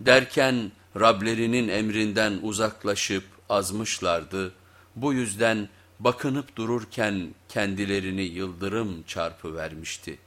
Derken Rablerinin emrinden uzaklaşıp azmışlardı, bu yüzden bakınıp dururken kendilerini yıldırım çarpı vermişti.